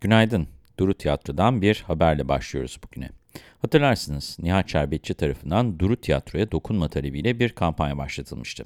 Günaydın. Duru Tiyatro'dan bir haberle başlıyoruz bugüne. Hatırlarsınız Nihat Şerbetçi tarafından Duru Tiyatro'ya dokunma talebiyle bir kampanya başlatılmıştı.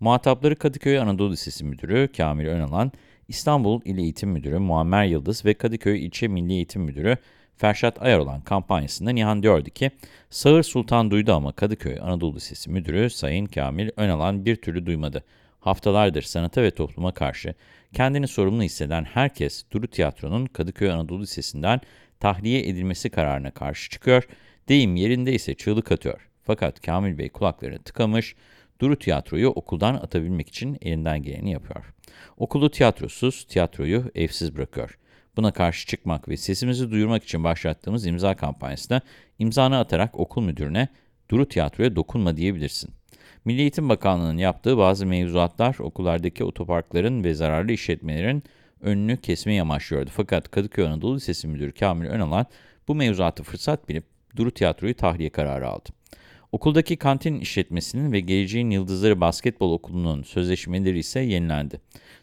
Muhatapları Kadıköy Anadolu Lisesi Müdürü Kamil Önalan, İstanbul İl Eğitim Müdürü Muammer Yıldız ve Kadıköy İlçe Milli Eğitim Müdürü Ferşat Ayar olan kampanyasında Nihan diyordu ki, Sağır Sultan duydu ama Kadıköy Anadolu Lisesi Müdürü Sayın Kamil Önalan bir türlü duymadı. Haftalardır sanata ve topluma karşı kendini sorumlu hisseden herkes Duru Tiyatro'nun Kadıköy Anadolu Lisesi'nden tahliye edilmesi kararına karşı çıkıyor, deyim yerinde ise çığlık atıyor. Fakat Kamil Bey kulaklarını tıkamış, Duru Tiyatro'yu okuldan atabilmek için elinden geleni yapıyor. Okulu tiyatrosuz, tiyatroyu evsiz bırakıyor. Buna karşı çıkmak ve sesimizi duyurmak için başlattığımız imza kampanyasında imzanı atarak okul müdürüne Duru Tiyatro'ya dokunma diyebilirsin. Milli Eğitim Bakanlığı'nın yaptığı bazı mevzuatlar okullardaki otoparkların ve zararlı işletmelerin önünü kesmeyi amaçlıyordu. Fakat Kadıköy Anadolu Lisesi Müdürü Kamil Önalan bu mevzuatı fırsat bilip Duru Tiyatro'yu tahliye kararı aldı. Okuldaki kantin işletmesinin ve Geleceğin Yıldızları Basketbol Okulu'nun sözleşmeleri ise yenilendi.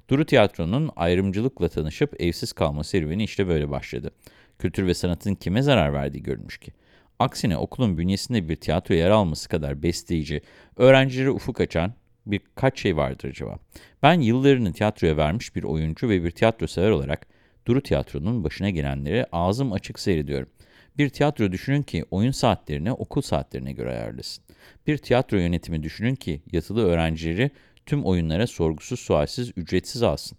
Duru Tiyatro'nun ayrımcılıkla tanışıp evsiz kalma serüveni işte böyle başladı. Kültür ve sanatın kime zarar verdiği görülmüş ki. Aksine okulun bünyesinde bir tiyatro yer alması kadar besleyici, öğrencilere ufuk açan birkaç şey vardır acaba. Ben yıllarını tiyatroya vermiş bir oyuncu ve bir tiyatro sever olarak Duru Tiyatro'nun başına gelenleri ağzım açık seyrediyorum. Bir tiyatro düşünün ki oyun saatlerini okul saatlerine göre ayarlasın. Bir tiyatro yönetimi düşünün ki yatılı öğrencileri tüm oyunlara sorgusuz sualsiz ücretsiz alsın.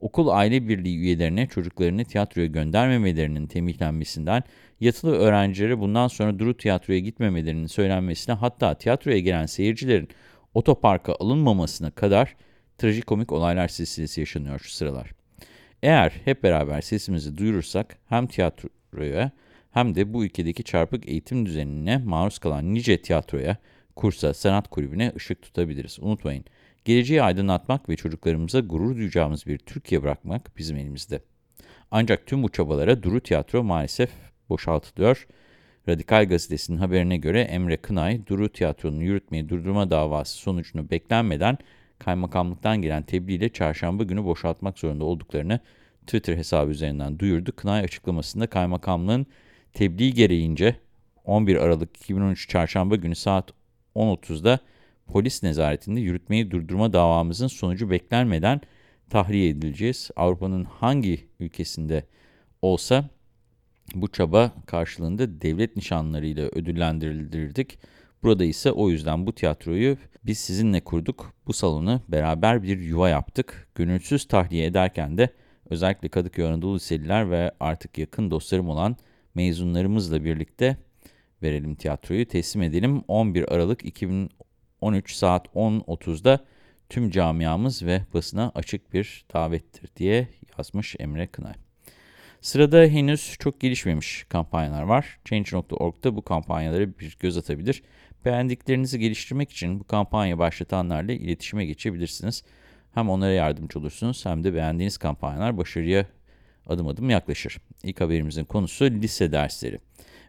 Okul aile birliği üyelerine çocuklarını tiyatroya göndermemelerinin tembihlenmesinden, yatılı öğrencilere bundan sonra Duru Tiyatro'ya gitmemelerinin söylenmesine hatta tiyatroya gelen seyircilerin otoparka alınmamasına kadar trajikomik olaylar silsilesi yaşanıyor şu sıralar. Eğer hep beraber sesimizi duyurursak hem tiyatroya hem de bu ülkedeki çarpık eğitim düzenine maruz kalan nice tiyatroya, kursa, sanat kulübüne ışık tutabiliriz. Unutmayın, geleceği aydınlatmak ve çocuklarımıza gurur duyacağımız bir Türkiye bırakmak bizim elimizde. Ancak tüm bu çabalara Duru Tiyatro maalesef boşaltılıyor. Radikal Gazetesi'nin haberine göre Emre Kınay, Duru Tiyatro'nun yürütmeyi durdurma davası sonucunu beklenmeden kaymakamlıktan gelen tebliğ çarşamba günü boşaltmak zorunda olduklarını Twitter hesabı üzerinden duyurdu. Kınay açıklamasında kaymakamlığın tebliğ gereğince 11 Aralık 2013 çarşamba günü saat 10.30'da polis nezaretinde yürütmeyi durdurma davamızın sonucu beklenmeden tahliye edileceğiz. Avrupa'nın hangi ülkesinde olsa bu çaba karşılığında devlet nişanlarıyla ödüllendirildirdik. Burada ise o yüzden bu tiyatroyu biz sizinle kurduk. Bu salonu beraber bir yuva yaptık. Gönülsüz tahliye ederken de özellikle Kadıköy Anadolu Liseliler ve artık yakın dostlarım olan mezunlarımızla birlikte verelim tiyatroyu, teslim edelim. 11 Aralık 2013 saat 10.30'da tüm camiamız ve basına açık bir davettir diye yazmış Emre Kınay. Sırada henüz çok gelişmemiş kampanyalar var. Change.org'da bu kampanyalara bir göz atabilir. Beğendiklerinizi geliştirmek için bu kampanya başlatanlarla iletişime geçebilirsiniz. Hem onlara yardımcı olursunuz hem de beğendiğiniz kampanyalar başarıya adım adım yaklaşır. İlk haberimizin konusu lise dersleri.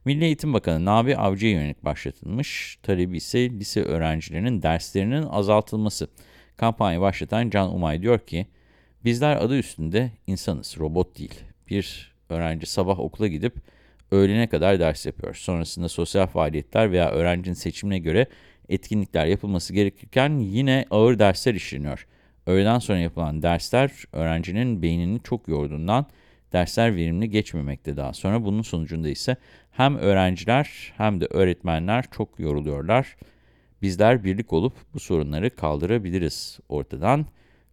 Milli Eğitim Bakanı Nabi Avcı'ya yönelik başlatılmış. Talebi ise lise öğrencilerinin derslerinin azaltılması. Kampanya başlatan Can Umay diyor ki, bizler adı üstünde insanız, robot değil. Bir öğrenci sabah okula gidip öğlene kadar ders yapıyor. Sonrasında sosyal faaliyetler veya öğrencinin seçimine göre etkinlikler yapılması gerekirken yine ağır dersler işleniyor. Öğleden sonra yapılan dersler öğrencinin beynini çok yorduğundan dersler verimli geçmemekte daha sonra. Bunun sonucunda ise hem öğrenciler hem de öğretmenler çok yoruluyorlar. Bizler birlik olup bu sorunları kaldırabiliriz ortadan.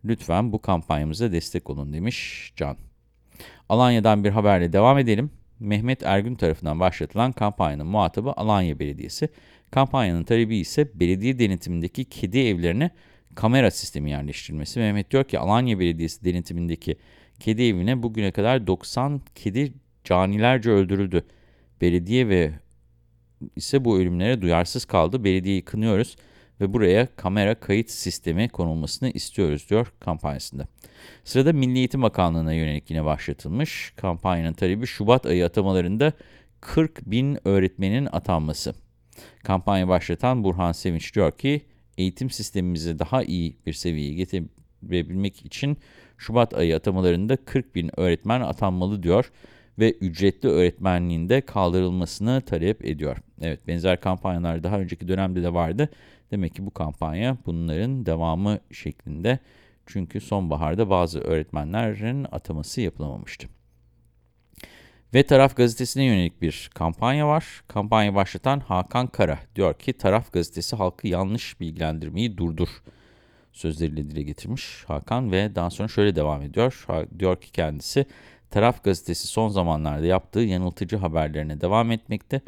Lütfen bu kampanyamıza destek olun demiş Can. Alanya'dan bir haberle devam edelim. Mehmet Ergün tarafından başlatılan kampanyanın muhatabı Alanya Belediyesi. Kampanyanın talebi ise belediye denetimindeki kedi evlerine kamera sistemi yerleştirilmesi. Mehmet diyor ki Alanya Belediyesi denetimindeki kedi evine bugüne kadar 90 kedi canilerce öldürüldü. Belediye ve ise bu ölümlere duyarsız kaldı. Belediyeyi kınıyoruz ve buraya kamera kayıt sistemi konulmasını istiyoruz diyor kampanyasında. Sırada Milli Eğitim Bakanlığı'na yönelik yine başlatılmış kampanyanın talebi Şubat ayı atamalarında 40 bin öğretmenin atanması. Kampanya başlatan Burhan Sevinç diyor ki eğitim sistemimizi daha iyi bir seviyeye getirebilmek için Şubat ayı atamalarında 40 bin öğretmen atanmalı diyor ve ücretli öğretmenliğinde kaldırılmasını talep ediyor. Evet benzer kampanyalar daha önceki dönemde de vardı. Demek ki bu kampanya bunların devamı şeklinde. Çünkü sonbaharda bazı öğretmenlerin ataması yapılamamıştı. Ve Taraf Gazetesi'ne yönelik bir kampanya var. Kampanya başlatan Hakan Kara diyor ki Taraf Gazetesi halkı yanlış bilgilendirmeyi durdur sözleriyle dile getirmiş Hakan ve daha sonra şöyle devam ediyor. Diyor ki kendisi Taraf Gazetesi son zamanlarda yaptığı yanıltıcı haberlerine devam etmekte.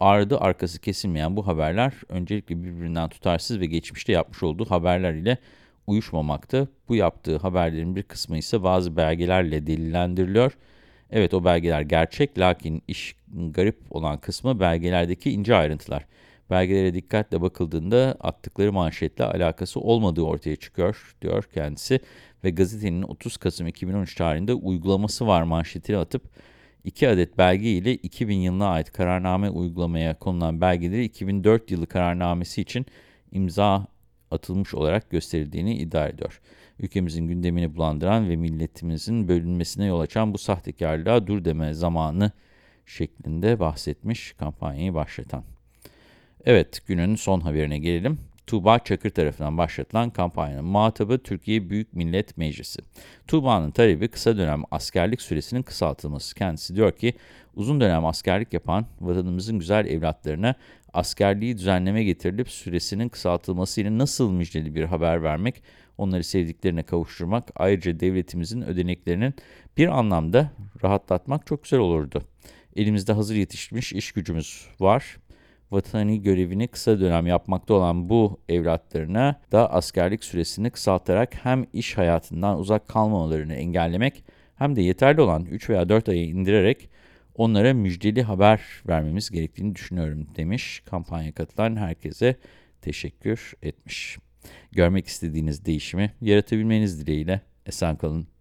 Ardı arkası kesilmeyen bu haberler öncelikle birbirinden tutarsız ve geçmişte yapmış olduğu haberler ile uyuşmamakta. Bu yaptığı haberlerin bir kısmı ise bazı belgelerle delillendiriliyor. Evet o belgeler gerçek lakin iş garip olan kısmı belgelerdeki ince ayrıntılar. Belgelere dikkatle bakıldığında attıkları manşetle alakası olmadığı ortaya çıkıyor diyor kendisi. Ve gazetenin 30 Kasım 2013 tarihinde uygulaması var manşetini atıp 2 adet belge ile 2000 yılına ait kararname uygulamaya konulan belgeleri 2004 yılı kararnamesi için imza atılmış olarak gösterildiğini iddia ediyor. Ülkemizin gündemini bulandıran ve milletimizin bölünmesine yol açan bu sahtekarlığa dur deme zamanı şeklinde bahsetmiş kampanyayı başlatan. Evet, günün son haberine gelelim. Tuğba Çakır tarafından başlatılan kampanyanın muhatabı Türkiye Büyük Millet Meclisi. Tuğba'nın talebi kısa dönem askerlik süresinin kısaltılması. Kendisi diyor ki, uzun dönem askerlik yapan vatanımızın güzel evlatlarına askerliği düzenleme getirilip süresinin kısaltılmasıyla nasıl müjdeli bir haber vermek, onları sevdiklerine kavuşturmak, ayrıca devletimizin ödeneklerinin bir anlamda rahatlatmak çok güzel olurdu. Elimizde hazır yetişmiş iş gücümüz var vatani görevini kısa dönem yapmakta olan bu evlatlarına da askerlik süresini kısaltarak hem iş hayatından uzak kalmamalarını engellemek hem de yeterli olan 3 veya 4 aya indirerek onlara müjdeli haber vermemiz gerektiğini düşünüyorum demiş. Kampanya katılan herkese teşekkür etmiş. Görmek istediğiniz değişimi yaratabilmeniz dileğiyle esen kalın.